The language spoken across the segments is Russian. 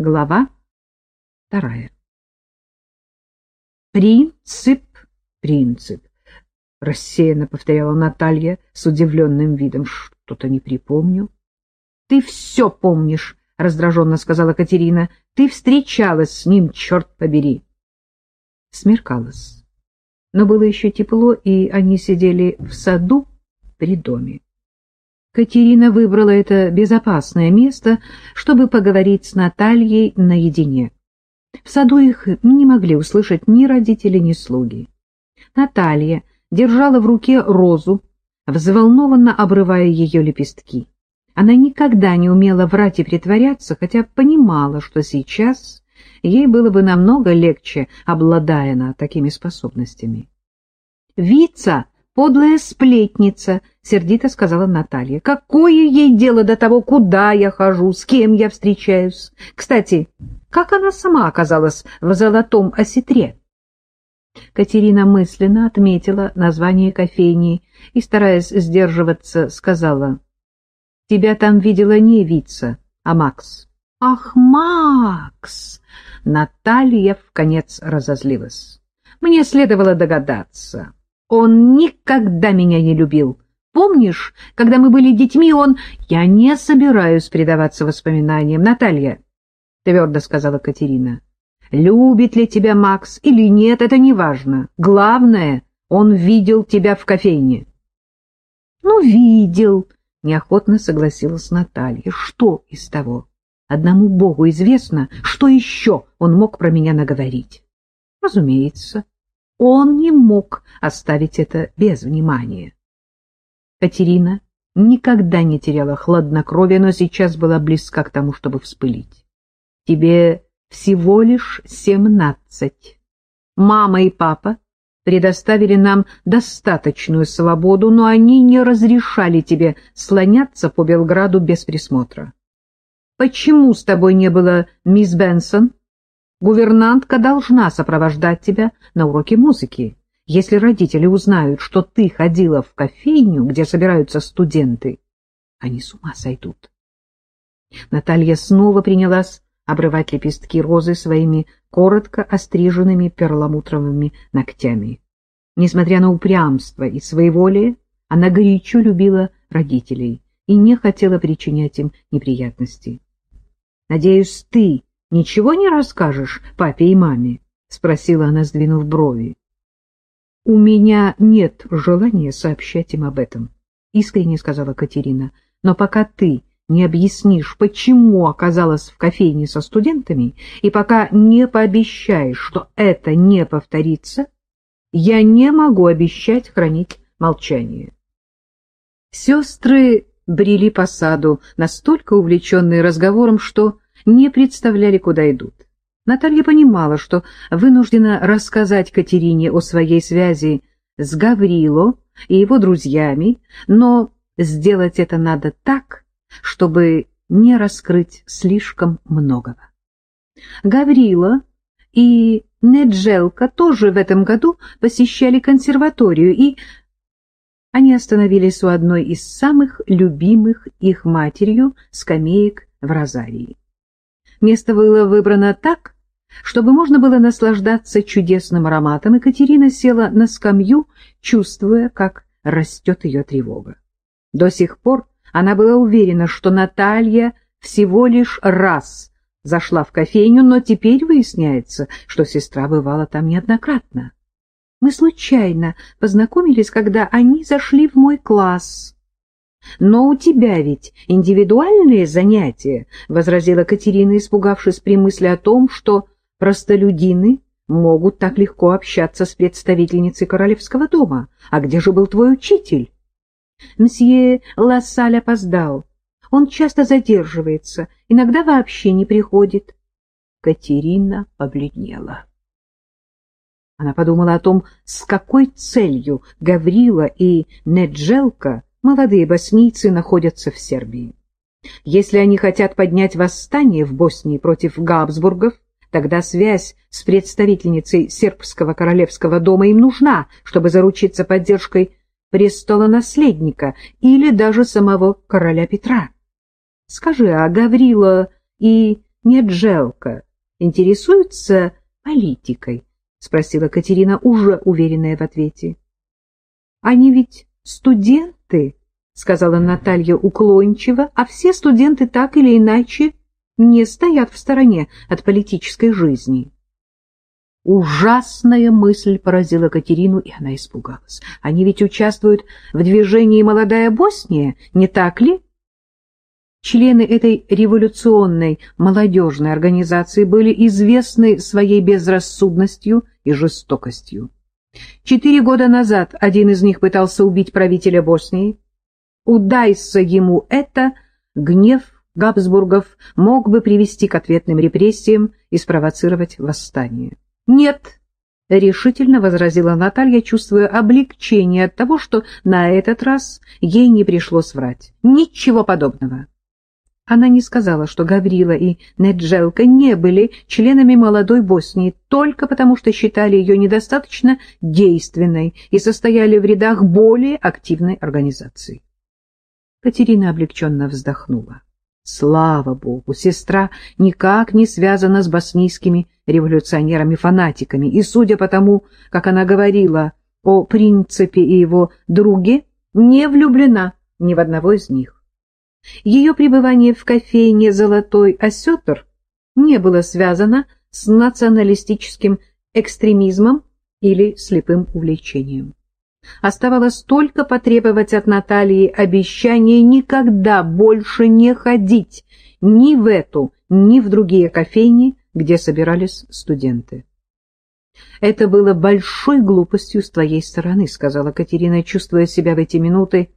Глава вторая. «Принцип, принцип», — рассеянно повторяла Наталья с удивленным видом. «Что-то не припомню». «Ты все помнишь», — раздраженно сказала Катерина. «Ты встречалась с ним, черт побери». Смеркалось, но было еще тепло, и они сидели в саду при доме. Катерина выбрала это безопасное место, чтобы поговорить с Натальей наедине. В саду их не могли услышать ни родители, ни слуги. Наталья держала в руке розу, взволнованно обрывая ее лепестки. Она никогда не умела врать и притворяться, хотя понимала, что сейчас ей было бы намного легче, обладая она такими способностями. «Вица!» Подлая сплетница, — сердито сказала Наталья. — Какое ей дело до того, куда я хожу, с кем я встречаюсь? Кстати, как она сама оказалась в золотом осетре? Катерина мысленно отметила название кофейни и, стараясь сдерживаться, сказала. — Тебя там видела не Вица, а Макс. — Ах, Макс! Наталья в конец разозлилась. Мне следовало догадаться. Он никогда меня не любил. Помнишь, когда мы были детьми, он... Я не собираюсь предаваться воспоминаниям. Наталья, — твердо сказала Катерина, — любит ли тебя Макс или нет, это не важно. Главное, он видел тебя в кофейне. Ну, видел, — неохотно согласилась Наталья. Что из того? Одному Богу известно, что еще он мог про меня наговорить. Разумеется. Он не мог оставить это без внимания. Катерина никогда не теряла хладнокровия, но сейчас была близка к тому, чтобы вспылить. Тебе всего лишь семнадцать. Мама и папа предоставили нам достаточную свободу, но они не разрешали тебе слоняться по Белграду без присмотра. Почему с тобой не было мисс Бенсон? Гувернантка должна сопровождать тебя на уроки музыки. Если родители узнают, что ты ходила в кофейню, где собираются студенты, они с ума сойдут. Наталья снова принялась обрывать лепестки розы своими коротко остриженными перламутровыми ногтями. Несмотря на упрямство и своеволие, она горячо любила родителей и не хотела причинять им неприятности. — Надеюсь, ты — Ничего не расскажешь папе и маме? — спросила она, сдвинув брови. — У меня нет желания сообщать им об этом, — искренне сказала Катерина. — Но пока ты не объяснишь, почему оказалась в кофейне со студентами, и пока не пообещаешь, что это не повторится, я не могу обещать хранить молчание. Сестры брели по саду, настолько увлеченные разговором, что не представляли, куда идут. Наталья понимала, что вынуждена рассказать Катерине о своей связи с Гаврило и его друзьями, но сделать это надо так, чтобы не раскрыть слишком многого. Гаврила и Неджелка тоже в этом году посещали консерваторию, и они остановились у одной из самых любимых их матерью скамеек в Розарии. Место было выбрано так, чтобы можно было наслаждаться чудесным ароматом, и Катерина села на скамью, чувствуя, как растет ее тревога. До сих пор она была уверена, что Наталья всего лишь раз зашла в кофейню, но теперь выясняется, что сестра бывала там неоднократно. Мы случайно познакомились, когда они зашли в мой класс, но у тебя ведь индивидуальные занятия, — возразила Катерина, испугавшись при мысли о том, что простолюдины могут так легко общаться с представительницей королевского дома. А где же был твой учитель? Мсье Лассаль опоздал. Он часто задерживается, иногда вообще не приходит. Катерина побледнела. Она подумала о том, с какой целью Гаврила и Неджелка молодые боснийцы находятся в Сербии. Если они хотят поднять восстание в Боснии против Габсбургов, тогда связь с представительницей сербского королевского дома им нужна, чтобы заручиться поддержкой престола-наследника или даже самого короля Петра. Скажи, а Гаврила и нет Желка интересуется политикой? — спросила Катерина, уже уверенная в ответе. — Они ведь студенты, — сказала Наталья уклончиво, — а все студенты так или иначе не стоят в стороне от политической жизни. Ужасная мысль поразила Катерину, и она испугалась. Они ведь участвуют в движении «Молодая Босния», не так ли? Члены этой революционной молодежной организации были известны своей безрассудностью и жестокостью. Четыре года назад один из них пытался убить правителя Боснии. Удайся ему это, гнев Габсбургов мог бы привести к ответным репрессиям и спровоцировать восстание. «Нет», — решительно возразила Наталья, чувствуя облегчение от того, что на этот раз ей не пришлось врать. «Ничего подобного». Она не сказала, что Гаврила и Неджелка не были членами молодой Боснии только потому, что считали ее недостаточно действенной и состояли в рядах более активной организации. Катерина облегченно вздохнула. Слава Богу, сестра никак не связана с боснийскими революционерами-фанатиками, и, судя по тому, как она говорила о принципе и его друге, не влюблена ни в одного из них. Ее пребывание в кофейне «Золотой осетр» не было связано с националистическим экстремизмом или слепым увлечением. Оставалось только потребовать от Натальи обещания никогда больше не ходить ни в эту, ни в другие кофейни, где собирались студенты. «Это было большой глупостью с твоей стороны», — сказала Катерина, чувствуя себя в эти минуты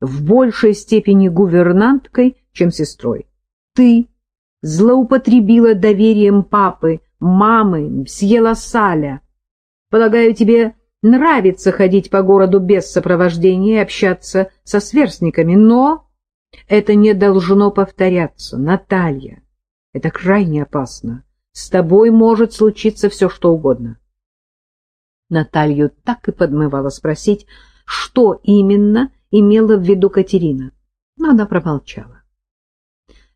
в большей степени гувернанткой, чем сестрой. Ты злоупотребила доверием папы, мамы, съела Саля. Полагаю, тебе нравится ходить по городу без сопровождения и общаться со сверстниками, но это не должно повторяться, Наталья. Это крайне опасно. С тобой может случиться все, что угодно. Наталью так и подмывала спросить, что именно имела в виду Катерина, но она промолчала.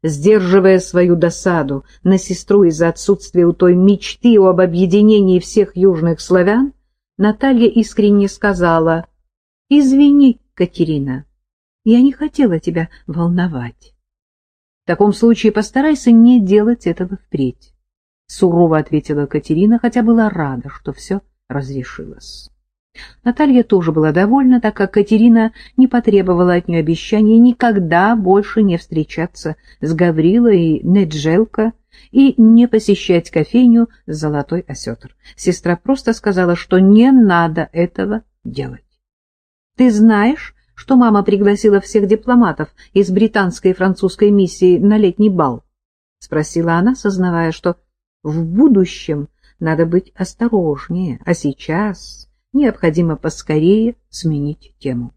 Сдерживая свою досаду на сестру из-за отсутствия у той мечты об объединении всех южных славян, Наталья искренне сказала, «Извини, Катерина, я не хотела тебя волновать. В таком случае постарайся не делать этого впредь», — сурово ответила Катерина, хотя была рада, что все разрешилось. Наталья тоже была довольна, так как Катерина не потребовала от нее обещания никогда больше не встречаться с Гаврилой и Неджелко и не посещать кофейню «Золотой осетр». Сестра просто сказала, что не надо этого делать. «Ты знаешь, что мама пригласила всех дипломатов из британской и французской миссии на летний бал?» — спросила она, сознавая, что в будущем надо быть осторожнее, а сейчас необходимо поскорее сменить тему.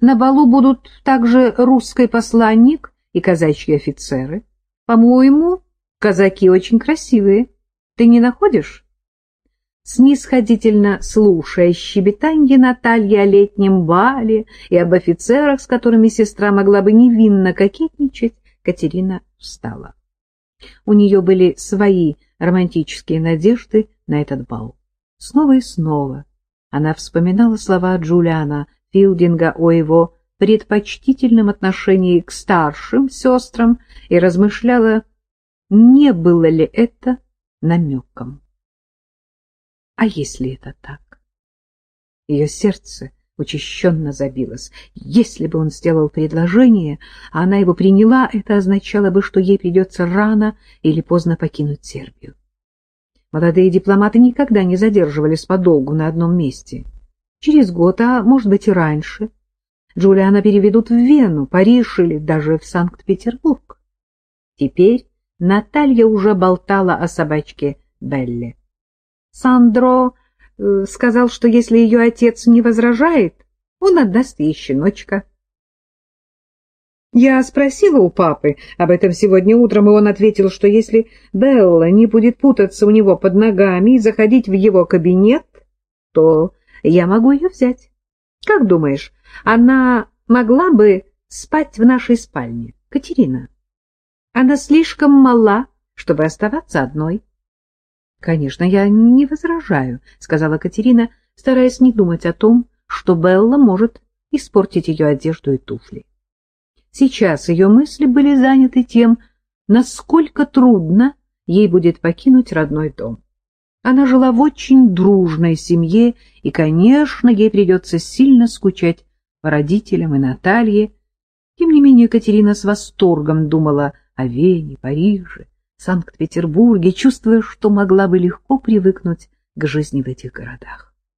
На балу будут также русский посланник и казачьи офицеры. По-моему, казаки очень красивые. Ты не находишь? Снисходительно слушая щебетанье Натальи о летнем бале и об офицерах, с которыми сестра могла бы невинно кокетничать, Катерина встала. У нее были свои романтические надежды на этот бал. Снова и снова она вспоминала слова Джулиана Филдинга о его предпочтительном отношении к старшим сестрам и размышляла, не было ли это намеком. А если это так? Ее сердце учащенно забилось. Если бы он сделал предложение, а она его приняла, это означало бы, что ей придется рано или поздно покинуть Сербию. Молодые дипломаты никогда не задерживались подолгу на одном месте. Через год, а может быть и раньше, Джулиана переведут в Вену, Париж или даже в Санкт-Петербург. Теперь Наталья уже болтала о собачке Белле. Сандро э, сказал, что если ее отец не возражает, он отдаст ей щеночка. Я спросила у папы об этом сегодня утром, и он ответил, что если Белла не будет путаться у него под ногами и заходить в его кабинет, то я могу ее взять. Как думаешь, она могла бы спать в нашей спальне, Катерина? Она слишком мала, чтобы оставаться одной. — Конечно, я не возражаю, — сказала Катерина, стараясь не думать о том, что Белла может испортить ее одежду и туфли. Сейчас ее мысли были заняты тем, насколько трудно ей будет покинуть родной дом. Она жила в очень дружной семье, и, конечно, ей придется сильно скучать по родителям и Наталье. Тем не менее, Катерина с восторгом думала о Вене, Париже, Санкт-Петербурге, чувствуя, что могла бы легко привыкнуть к жизни в этих городах.